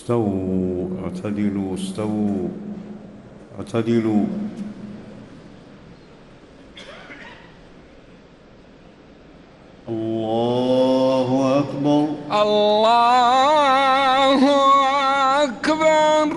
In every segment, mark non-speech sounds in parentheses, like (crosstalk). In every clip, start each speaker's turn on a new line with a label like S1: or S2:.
S1: استووا اعتدلوا استووا اعتدلوا الله أكبر
S2: الله أكبر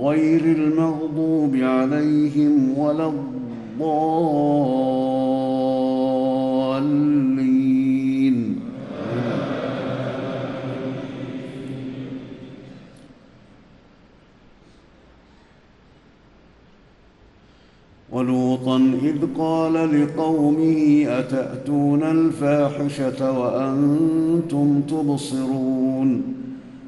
S1: غير المغضوب عليهم ولا الضالين. ولوطا إذ قال لقومه أتأتون الفاحشة وأنتم تبصرون؟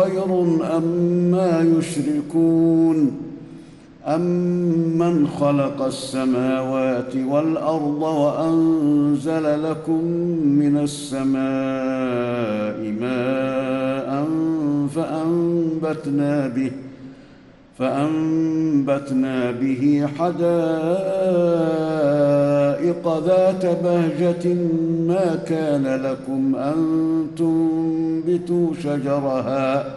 S1: خير أما يشركون أمن خلق السماوات والأرض وأنزل لكم من السماء ماء فأنبتنا به فأنبتنا به حدائق ذات بهجة ما كان لكم أن تنبتوا شجرها.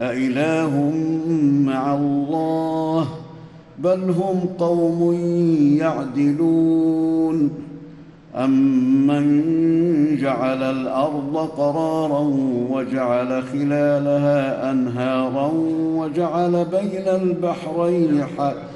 S1: أإله مع الله بل هم قوم يعدلون. أمن جعل الأرض قرارا وجعل خلالها أنهارا وجعل بين البحرين حق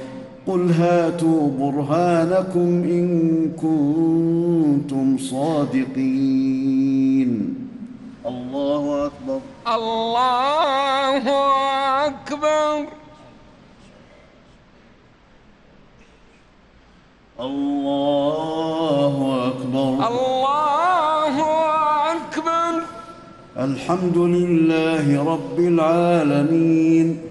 S1: قل هاتوا برهانكم إن كنتم صادقين. الله أكبر.
S2: الله أكبر.
S1: الله أكبر.
S2: الله أكبر.
S1: الحمد لله رب العالمين.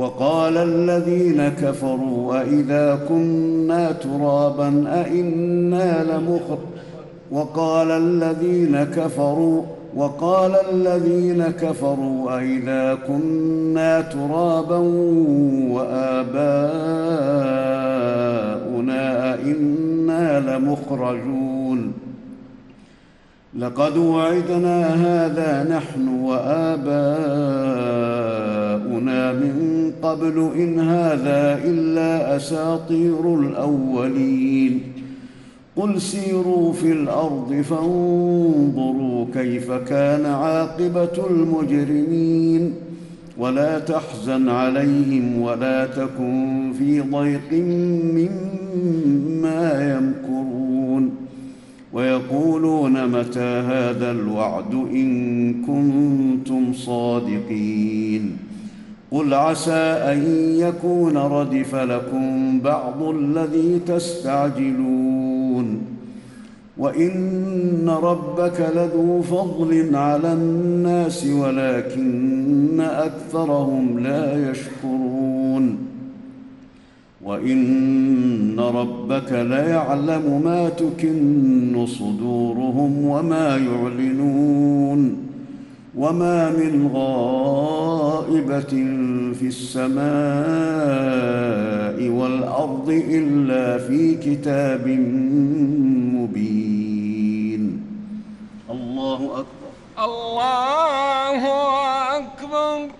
S1: وقال الذين كفروا أإذا كنا ترابا أإنا لمخر وقال الذين كفروا وقال الذين كفروا أإذا كنا ترابا وآباؤنا أإنا لمخرجون لقد وعدنا هذا نحن وآباؤنا من قبل إن هذا إلا أساطير الأولين. قل سيروا في الأرض فانظروا كيف كان عاقبة المجرمين. ولا تحزن عليهم ولا تكن في ضيق مما يمكرون. ويقولون متى هذا الوعد إن كنتم صادقين قل عسى أن يكون ردف لكم بعض الذي تستعجلون وإن ربك لذو فضل على الناس ولكن أكثرهم لا يشكرون وان ربك ليعلم ما تكن صدورهم وما يعلنون وما من غائبه في السماء والارض الا في كتاب مبين الله اكبر
S2: الله أكبر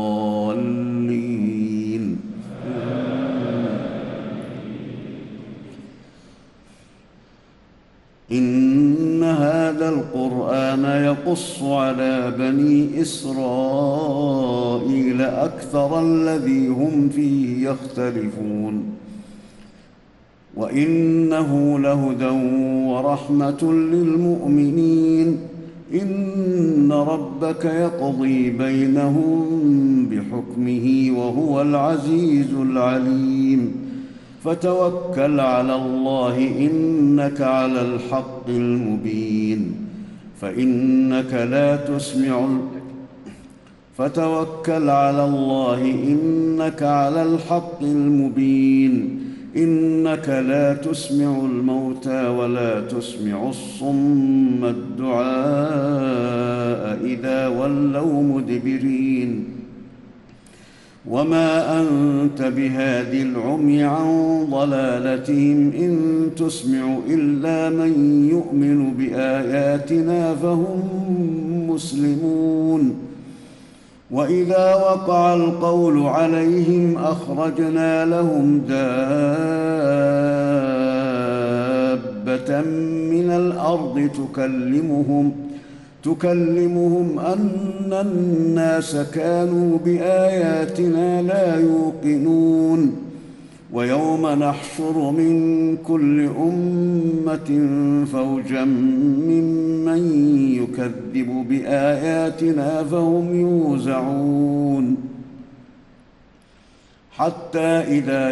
S1: إن هذا القرآن يقص على بني إسرائيل أكثر الذي هم فيه يختلفون. وإنه لهدى ورحمة للمؤمنين. إن ربك يقضي بينهم بحكمه وهو العزيز العليم. فتوكل على الله إنك على الحق المبين فإنك لا تسمع فتوكل على الله إنك على الحق المبين إنك لا تسمع الموتى ولا تسمع الصم الدعاء إذا ولوا مدبرين وما انت بهاد العمي عن ضلالتهم ان تسمع الا من يؤمن باياتنا فهم مسلمون واذا وقع القول عليهم اخرجنا لهم دابه من الأرض تكلمهم تكلمهم أن الناس كانوا بآياتنا لا يوقنون ويوم نحشر من كل أمة فوجا ممن يكذب بآياتنا فهم يوزعون حتى إذا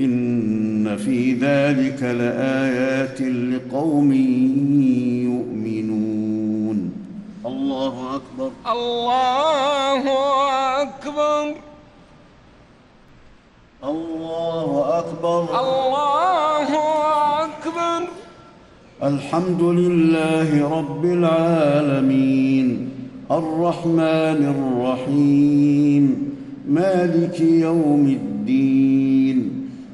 S1: إن في ذلك لآيات لقوم يؤمنون. الله أكبر.
S2: الله أكبر.
S1: الله أكبر.
S2: الله أكبر.
S1: الحمد لله رب العالمين. الرحمن الرحيم. مالك يوم الدين.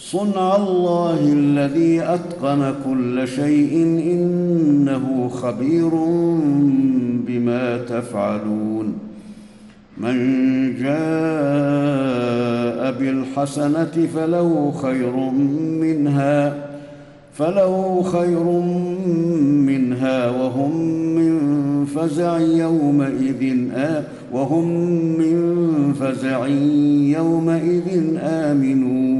S1: صنع الله الذي أتقن كل شيء إنه خبير بما تفعلون. من جاء بالحسنة فله خير منها فله خير منها وهم من فزع يومئذ آ وهم من فزع يومئذ آمنون.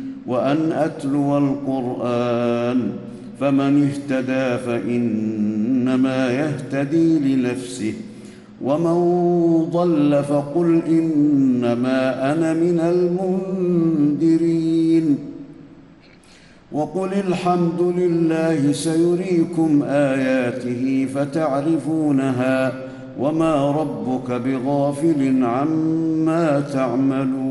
S1: وأن أتلو القرآن فمن اهتدى فإنما يهتدي لنفسه ومن ضل فقل إنما أنا من المنذرين. وقل الحمد لله سيريكم آياته فتعرفونها وما ربك بغافل عما تعملون.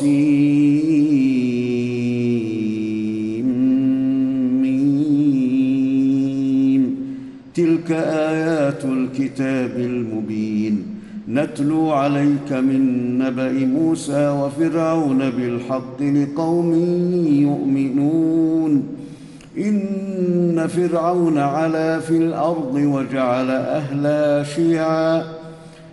S1: طاسيم تلك آيات الكتاب المبين. نتلو عليك من نبأ موسى وفرعون بالحق لقوم يؤمنون. إن فرعون علا في الأرض وجعل أهلها شيعا.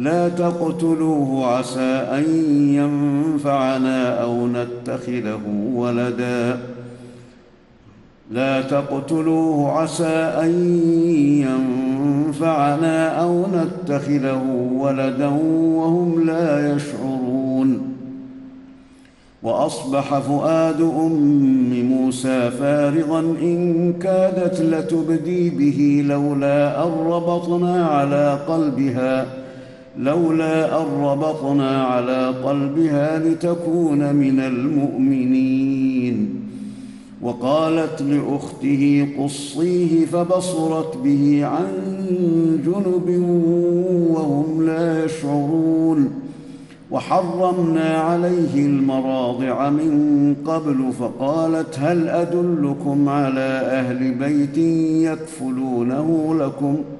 S1: لا تقتلوه عسى أن ينفعنا أو نتخذه ولدا. لا تقتلوه عسى أن ينفعنا أو نتخذه ولدا وهم لا يشعرون. وأصبح فؤاد أم موسى فارغا إن كادت لتبدي به لولا أن ربطنا على قلبها. لولا أن ربطنا على قلبها لتكون من المؤمنين. وقالت لأخته قصيه فبصرت به عن جنب وهم لا يشعرون. وحرمنا عليه المراضع من قبل فقالت هل أدلكم على أهل بيت يكفلونه لكم ۖ؟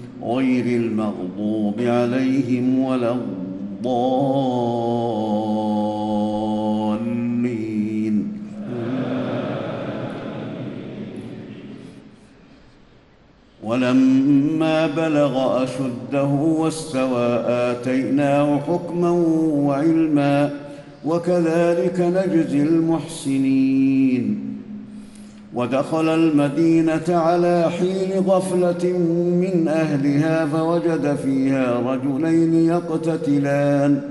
S1: غير المغضوب عليهم ولا الضالين. ولما بلغ أشده واستوى آتيناه حكما وعلما وكذلك نجزي المحسنين. ودخل المدينة على حين غفلة من أهلها فوجد فيها رجلين يقتتلان.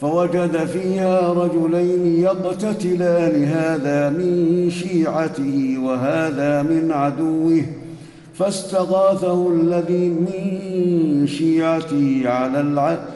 S1: فوجد فيها رجلين يقتتلان هذا من شيعته وهذا من عدوه. فاستغاثه الذي من شيعته على العدو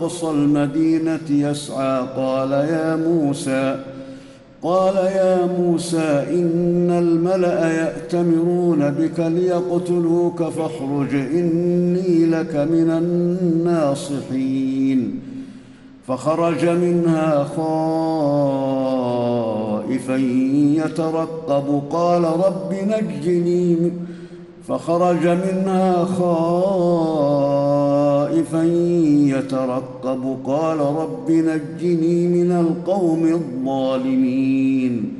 S1: من أقصى المدينة يسعى. قال يا موسى قال يا موسى إن الملأ يأتمرون بك ليقتلوك فاخرج إني لك من الناصحين. فخرج منها خائفا يترقب. قال رب نجني فخرج منها خائفا يترقب. قال رب نجني من القوم الظالمين.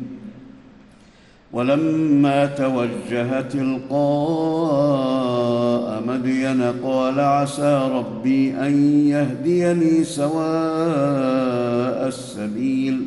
S1: ولما توجه تلقاء مدين قال عسى ربي أن يهديني سواء السبيل.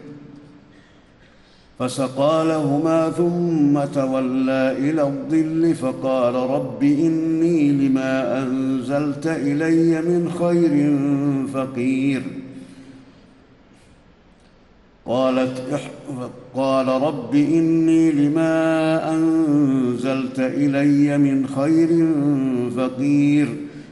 S1: فسقى لهما ثم تولى إلى الظل فقال رب إني لما أنزلت إلي من خير فقير قالت. قال رب إني لما أنزلت إلي من خير فقير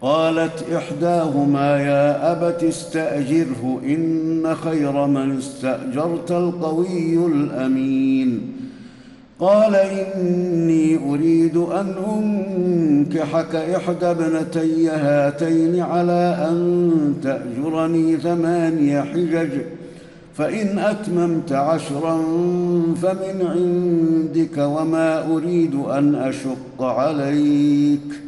S1: قالت إحداهما يا أبت استأجره إن خير من استأجرت القوي الأمين. قال إني أريد أن أنكحك إحدى ابنتي هاتين على أن تأجرني ثماني حجج فإن أتممت عشرا فمن عندك وما أريد أن أشق عليك.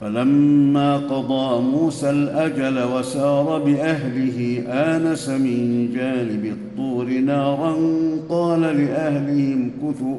S1: فلما قضى موسى الأجل وسار بأهله آنس من جانب الطور نارا قال لأهلهم كثوا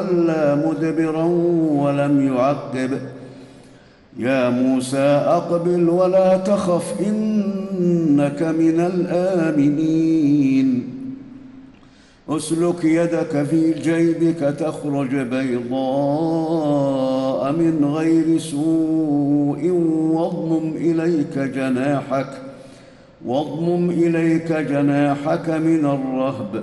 S1: ولا مدبرا ولم يعقب. يا موسى أقبل ولا تخف إنك من الآمنين. أسلك يدك في جيبك تخرج بيضاء من غير سوء واضمم إليك جناحك واضمم إليك جناحك من الرهب.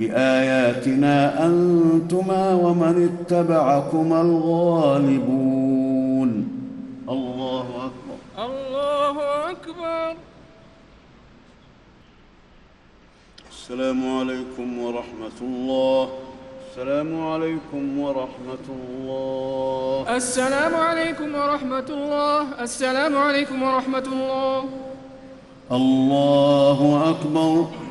S1: بآياتنا أنتما ومن اتبعكما الغالبون. الله أكبر.
S2: الله أكبر.
S1: السلام عليكم ورحمة الله. السلام عليكم ورحمة الله.
S2: السلام عليكم ورحمة الله. السلام عليكم ورحمة الله.
S1: الله أكبر.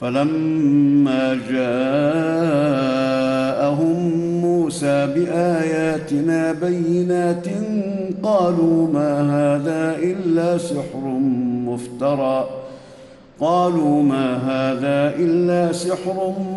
S1: فلما جاءهم موسى بآياتنا بينات قالوا ما هذا إلا سحر مفترى. قالوا ما هذا إلا سحر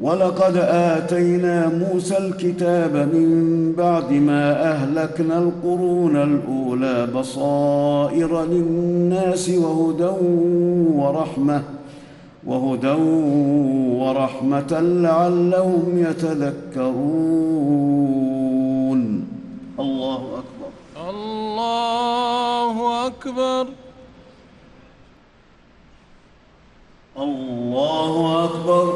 S1: ولقد اتينا موسى الكتاب من بعد ما اهلكنا القرون الاولى بصائر للناس وهدى ورحمه وهدى ورحمه لعلهم يتذكرون. الله أكبر.
S3: الله أكبر.
S1: الله
S3: أكبر.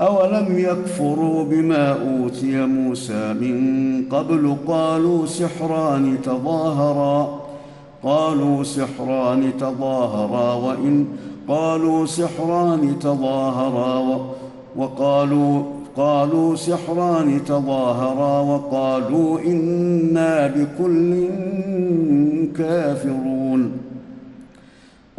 S1: أولم يكفروا بما أوتي موسى من قبل؟ قالوا سحران تظاهرا. قالوا سحران تظاهرا وإن قالوا سحران تظاهرا وقالوا قالوا سحران تظاهرا وقالوا إنا بكل كافرون.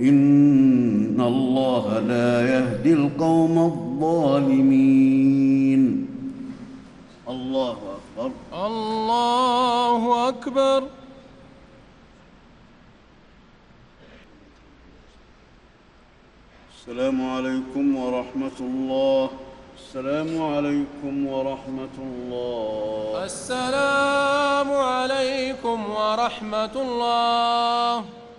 S1: إن ان الله لا يهدي القوم الظالمين. الله أكبر.
S3: الله أكبر.
S1: السلام عليكم ورحمة الله. السلام عليكم ورحمة الله.
S3: السلام عليكم ورحمة الله.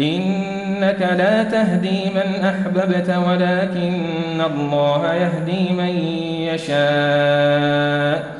S4: إنك لا تهدي من أحببت ولكن الله يهدي من يشاء.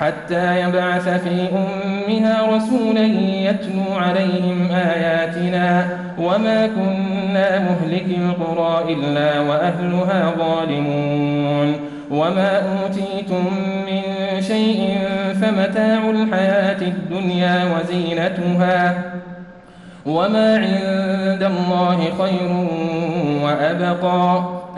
S4: حتى يبعث في أمها رسولا يتلو عليهم آياتنا وما كنا مهلك القرى إلا وأهلها ظالمون وما أوتيتم من شيء فمتاع الحياة الدنيا وزينتها وما عند الله خير وأبقى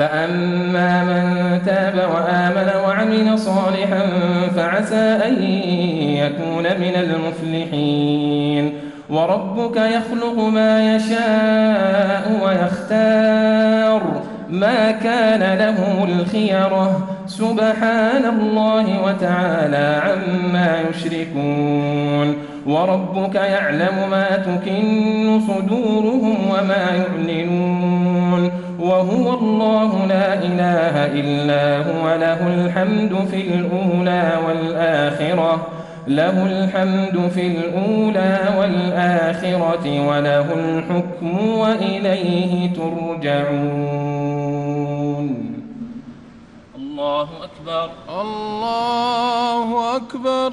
S4: فأما من تاب وآمن وعمل صالحا فعسى أن يكون من المفلحين. وربك يخلق ما يشاء ويختار ما كان له الخيرة. سبحان الله وتعالى عما يشركون. وربك يعلم ما تكن صدورهم وما يعلنون. وهو الله لا إله إلا هو له الحمد في الأولى والآخرة له الحمد في الأولى والآخرة وله الحكم وإليه ترجعون.
S3: الله أكبر. الله أكبر.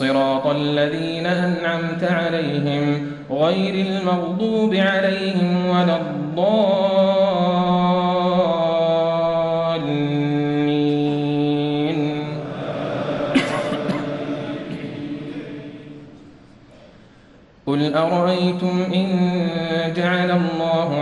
S4: صراط الذين أنعمت عليهم غير المغضوب عليهم ولا الضالين. قل أرأيتم إن جعل الله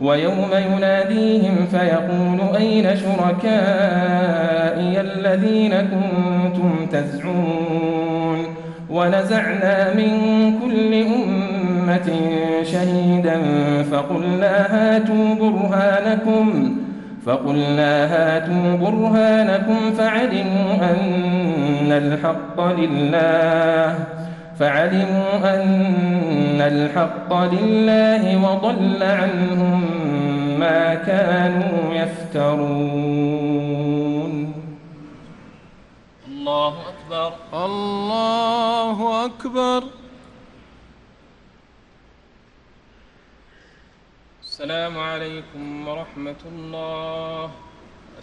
S4: ويوم يناديهم فيقول أين شركائي الذين كنتم تزعمون ونزعنا من كل أمة شهيدا فقلنا هاتوا برهانكم فقلنا هاتوا برهانكم فعلموا أن الحق لله. فعلموا أن الحق لله وضل عنهم ما كانوا يفترون.
S3: الله أكبر. الله أكبر. السلام عليكم ورحمة الله.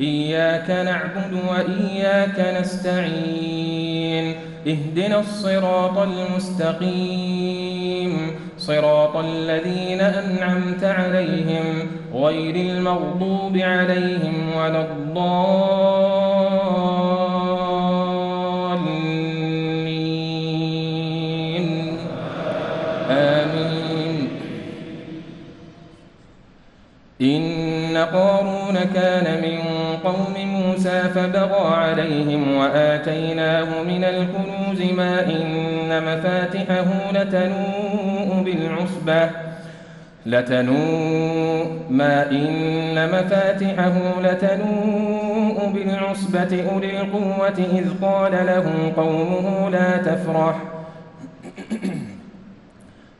S4: إياك نعبد وإياك نستعين. اهدنا الصراط المستقيم. صراط الذين أنعمت عليهم غير المغضوب عليهم ولا الضالين. آمين. إن قارون كان من قوم موسى فبغى عليهم وآتيناه من الكنوز ما إن مفاتحه لتنوء بالعصبة لتنوء ما إن مفاتحه لتنوء بالعصبة أولي القوة إذ قال له قومه لا تفرح.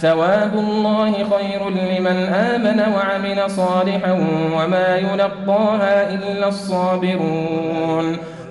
S4: ثواب الله خير لمن آمن وعمل صالحا وما يلقاها إلا الصابرون.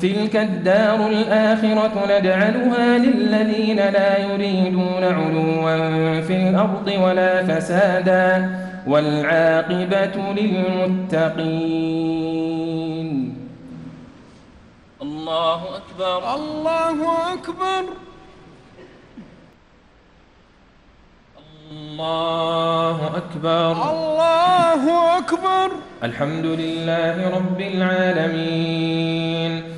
S4: تلك الدار الآخرة نجعلها للذين لا يريدون علوا في الأرض ولا فسادا والعاقبة للمتقين.
S3: الله أكبر.
S2: الله أكبر.
S3: الله أكبر.
S2: الله أكبر.
S4: الحمد لله رب العالمين.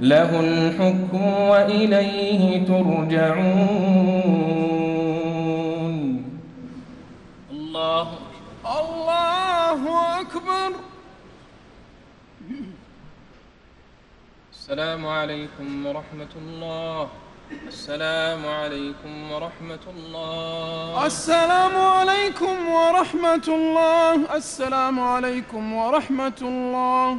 S4: له الحكم وإليه ترجعون.
S3: الله
S2: الله أكبر.
S3: السلام عليكم ورحمة الله. السلام عليكم ورحمة الله.
S2: السلام عليكم ورحمة الله. السلام عليكم ورحمة الله.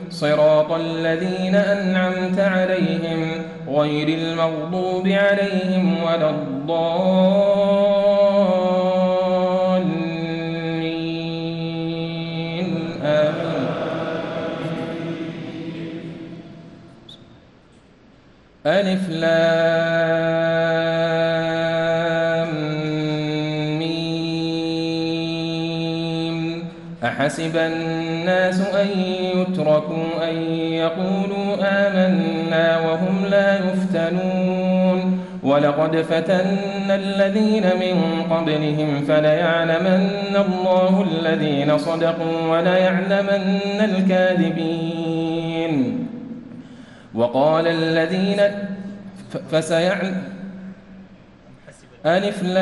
S4: صراط الذين أنعمت عليهم غير المغضوب عليهم ولا الضالين. آمين. ألف لام ميم. أحسب الناس أن يتركوا أن يقولوا آمنا وهم لا يفتنون. ولقد فتنا الذين من قبلهم فليعلمن الله الذين صدقوا وليعلمن الكاذبين. وقال الذين فسيعلم ألف لام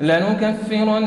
S4: لنكفرن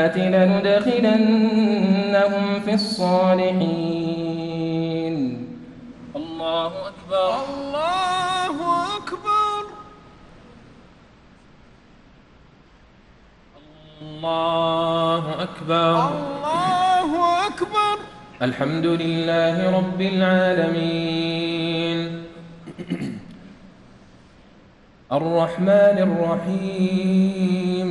S4: الصالحات لندخلنهم في الصالحين.
S3: الله أكبر.
S2: الله أكبر.
S3: الله أكبر.
S2: الله أكبر.
S4: الحمد لله رب العالمين. (clears throat) الرحمن الرحيم.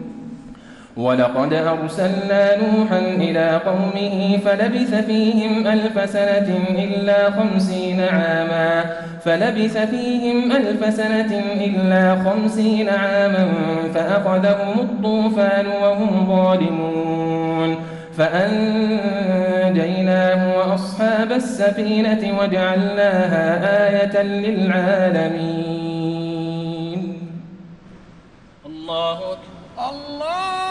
S4: ولقد أرسلنا نوحا إلى قومه فلبث فيهم ألف سنة إلا خمسين عاما. فلبث فيهم ألف سنة إلا خمسين عاما فأخذهم الطوفان وهم ظالمون. فأنجيناه وأصحاب السفينة وجعلناها آية للعالمين.
S3: الله أكبر.
S2: الله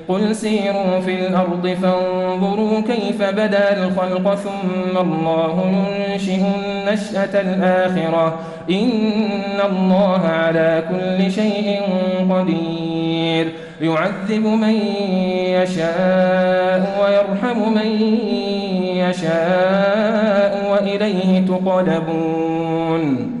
S4: قل سيروا في الأرض فانظروا كيف بدأ الخلق ثم الله ينشئ النشأة الآخرة. إن الله على كل شيء قدير. يعذب من يشاء ويرحم من يشاء وإليه تقلبون.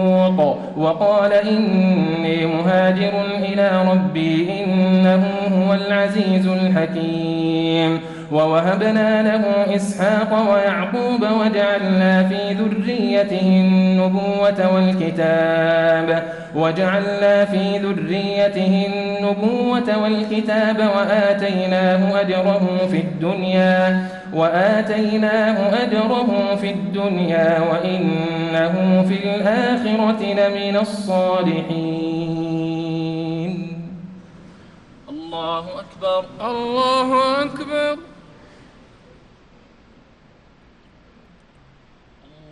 S4: وقال إني مهاجر إلى ربي إنه هو العزيز الحكيم. ووهبنا له إسحاق ويعقوب وجعلنا في ذريته النبوة والكتاب وجعلنا في ذريته النبوة والكتاب وآتيناه أجره في الدنيا وآتيناه أجره في الدنيا وإنه في الآخرة لمن الصالحين.
S3: الله أكبر.
S2: الله أكبر.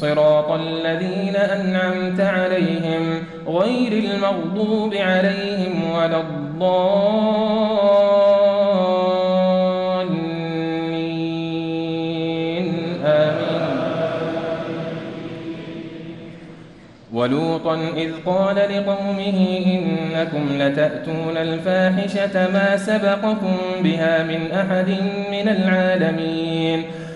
S4: صراط الذين أنعمت عليهم غير المغضوب عليهم ولا الضالين. آمين. ولوطا إذ قال لقومه إنكم لتأتون الفاحشة ما سبقكم بها من أحد من العالمين.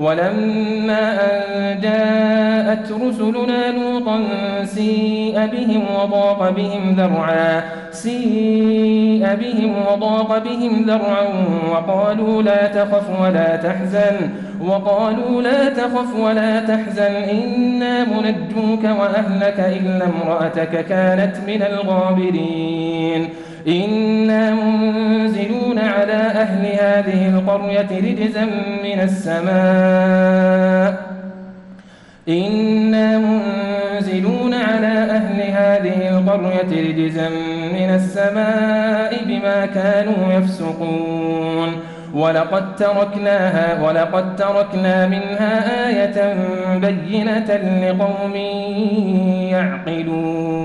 S4: ولما أن جاءت رسلنا لوطا سيء بهم وضاق بهم ذرعا سيء بهم وضاق بهم ذرعا وقالوا لا تخف ولا تحزن وقالوا لا تخف ولا تحزن إنا منجوك وأهلك إلا امرأتك كانت من الغابرين. إنا منزلون على أهل هذه القرية رجزا من السماء إنا منزلون على أهل هذه القرية رجزا من السماء بما كانوا يفسقون ولقد تركناها ولقد تركنا منها آية بينة لقوم يعقلون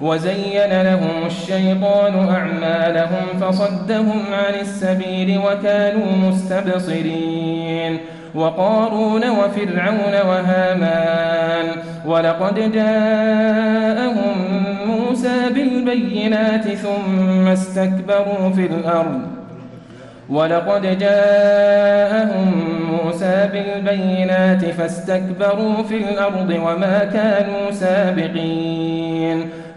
S4: وزين لهم الشيطان أعمالهم فصدهم عن السبيل وكانوا مستبصرين وقارون وفرعون وهامان ولقد جاءهم موسى بالبينات ثم استكبروا في الأرض ولقد جاءهم موسى بالبينات فاستكبروا في الأرض وما كانوا سابقين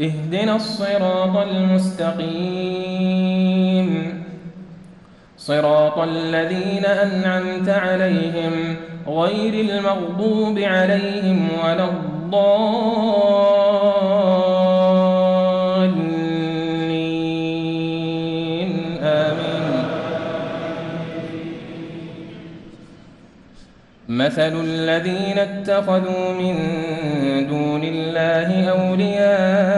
S4: اهدنا الصراط المستقيم. صراط الذين أنعمت عليهم غير المغضوب عليهم ولا الضالين. آمين. مثل الذين اتخذوا من دون الله أولياء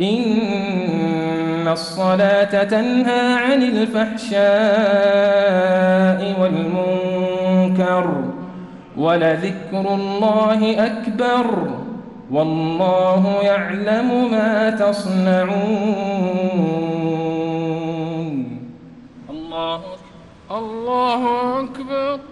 S4: إن الصلاة تنهى عن الفحشاء والمنكر ولذكر الله أكبر والله يعلم ما تصنعون.
S3: الله
S2: الله أكبر.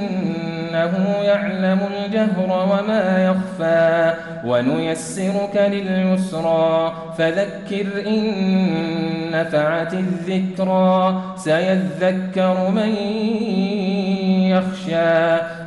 S4: إنه يعلم الجهر وما يخفى ونيسرك لليسرى فذكر إن نفعت الذكرى سيذكر من يخشى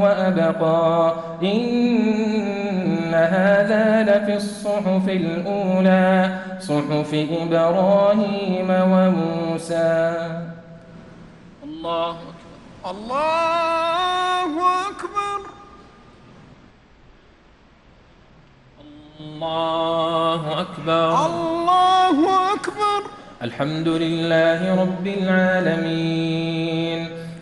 S4: وأبقى. إن هذا لفي الصحف الأولى صحف إبراهيم وموسى.
S3: الله أكبر.
S2: الله أكبر.
S3: الله أكبر.
S2: الله أكبر.
S4: الحمد لله رب العالمين.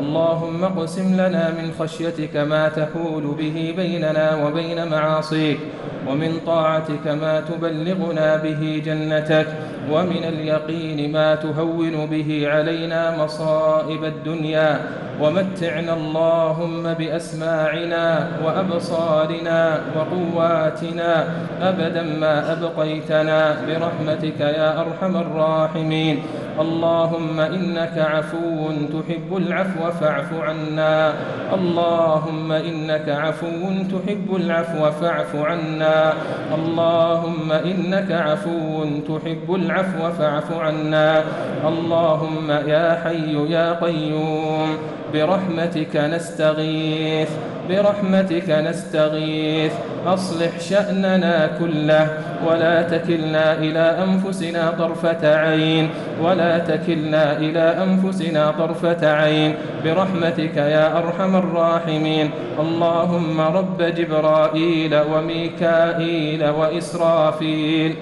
S4: اللهم اقسم لنا من خشيتك ما تحول به بيننا وبين معاصيك ومن طاعتك ما تبلغنا به جنتك ومن اليقين ما تهون به علينا مصائب الدنيا. ومتعنا اللهم بأسماعنا وأبصارنا وقواتنا أبدا ما أبقيتنا برحمتك يا أرحم الراحمين. اللهم إنك عفو تحب العفو فاعف عنا. اللهم إنك عفو تحب العفو فاعف عنا. اللهم إنك عفو تحب العفو فاعف عنا. اللهم يا حي يا قيوم برحمتك نستغيث. برحمتك نستغيث. أصلح شأننا كله ولا تكلنا إلى أنفسنا طرفة عين. ولا تكلنا إلى أنفسنا طرفة عين. برحمتك يا أرحم الراحمين. اللهم رب جبرائيل وميكائيل وإسرافيل.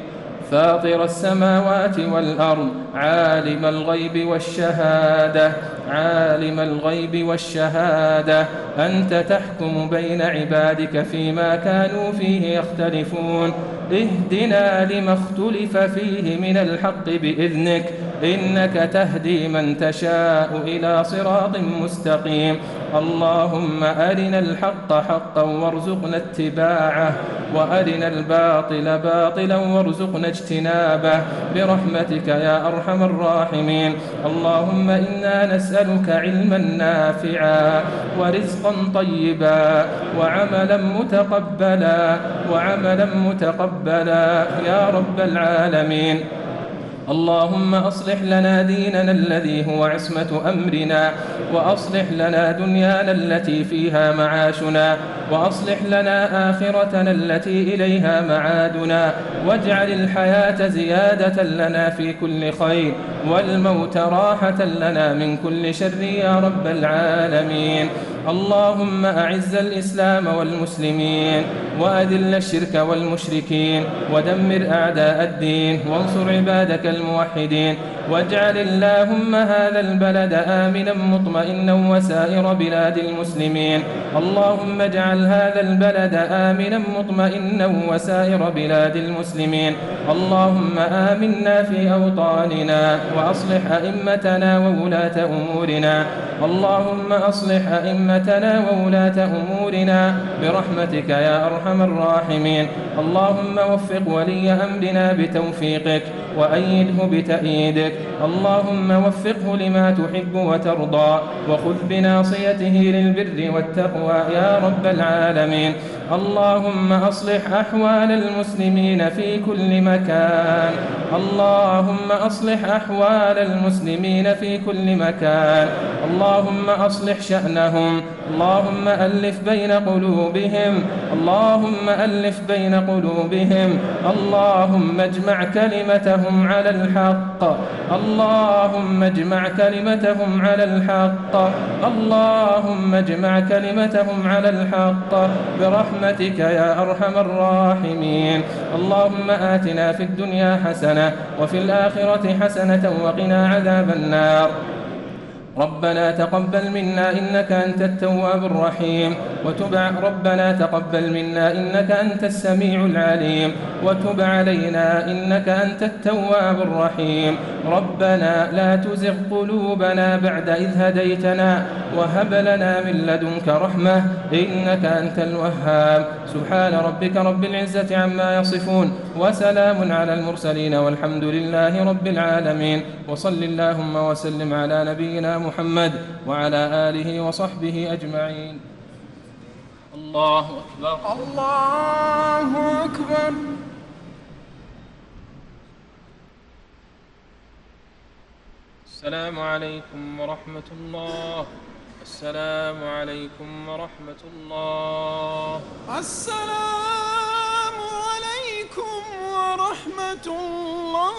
S4: فاطر السماوات والأرض عالم الغيب والشهادة عالم الغيب والشهادة. أنت تحكم بين عبادك فيما كانوا فيه يختلفون. اهدنا لما اختلف فيه من الحق بإذنك. إنك تهدي من تشاء إلى صراط مستقيم. اللهم أرنا الحق حقا وارزقنا اتباعه وأرنا الباطل باطلا وارزقنا اجتنابه. برحمتك يا أرحم الراحمين. اللهم إنا نسألك علما نافعا ورزقا طيبا وعملا متقبلا وعملا متقبلا يا رب العالمين. اللهم أصلح لنا ديننا الذي هو عصمة أمرنا. وأصلح لنا دنيانا التي فيها معاشنا وأصلح لنا آخرتنا التي إليها معادنا واجعل الحياة زيادة لنا في كل خير والموت راحة لنا من كل شر يا رب العالمين. اللهم أعز الإسلام والمسلمين وأذل الشرك والمشركين ودمر أعداء الدين وانصر عبادك الموحدين واجعل اللهم هذا البلد آمنا مطمئنا وسائر بلاد المسلمين. اللهم اجعل هذا البلد آمنا مطمئنا وسائر بلاد المسلمين. اللهم آمنا في أوطاننا وأصلح أئمتنا وولاة أمورنا. اللهم أصلح أئمتنا وولاة أمورنا برحمتك يا أرحم الراحمين. اللهم وفق ولي أمرنا بتوفيقك. وأيده بتأييدك. اللهم وفقه لما تحب وترضى وخذ بناصيته للبر والتقوى يا رب العالمين. اللهم أصلح أحوال المسلمين في كل مكان. اللهم أصلح أحوال المسلمين في كل مكان. اللهم أصلح شأنهم. اللهم ألف بين قلوبهم. اللهم ألف بين قلوبهم. اللهم اجمع كلمتهم على الحق. اللهم اجمع كلمتهم على الحق. اللهم اجمع كلمتهم على الحق. برحمتك يا أرحم الراحمين. اللهم آتنا في الدنيا حسنة وفي الآخرة حسنة وقنا عذاب النار. ربنا تقبل منا إنك أنت التواب الرحيم. وتب ربنا تقبل منا إنك أنت السميع العليم. وتب علينا إنك أنت التواب الرحيم. ربنا لا تزغ قلوبنا بعد إذ هديتنا وهب لنا من لدنك رحمة إنك أنت الوهاب. سبحان ربك رب العزة عما يصفون. وسلام على المرسلين والحمد لله رب العالمين. وصل اللهم وسلم على نبينا محمد وعلى آله وصحبه أجمعين.
S3: الله أكبر.
S2: الله أكبر.
S3: السلام عليكم ورحمة الله. السلام عليكم ورحمة الله.
S2: السلام عليكم ورحمة الله.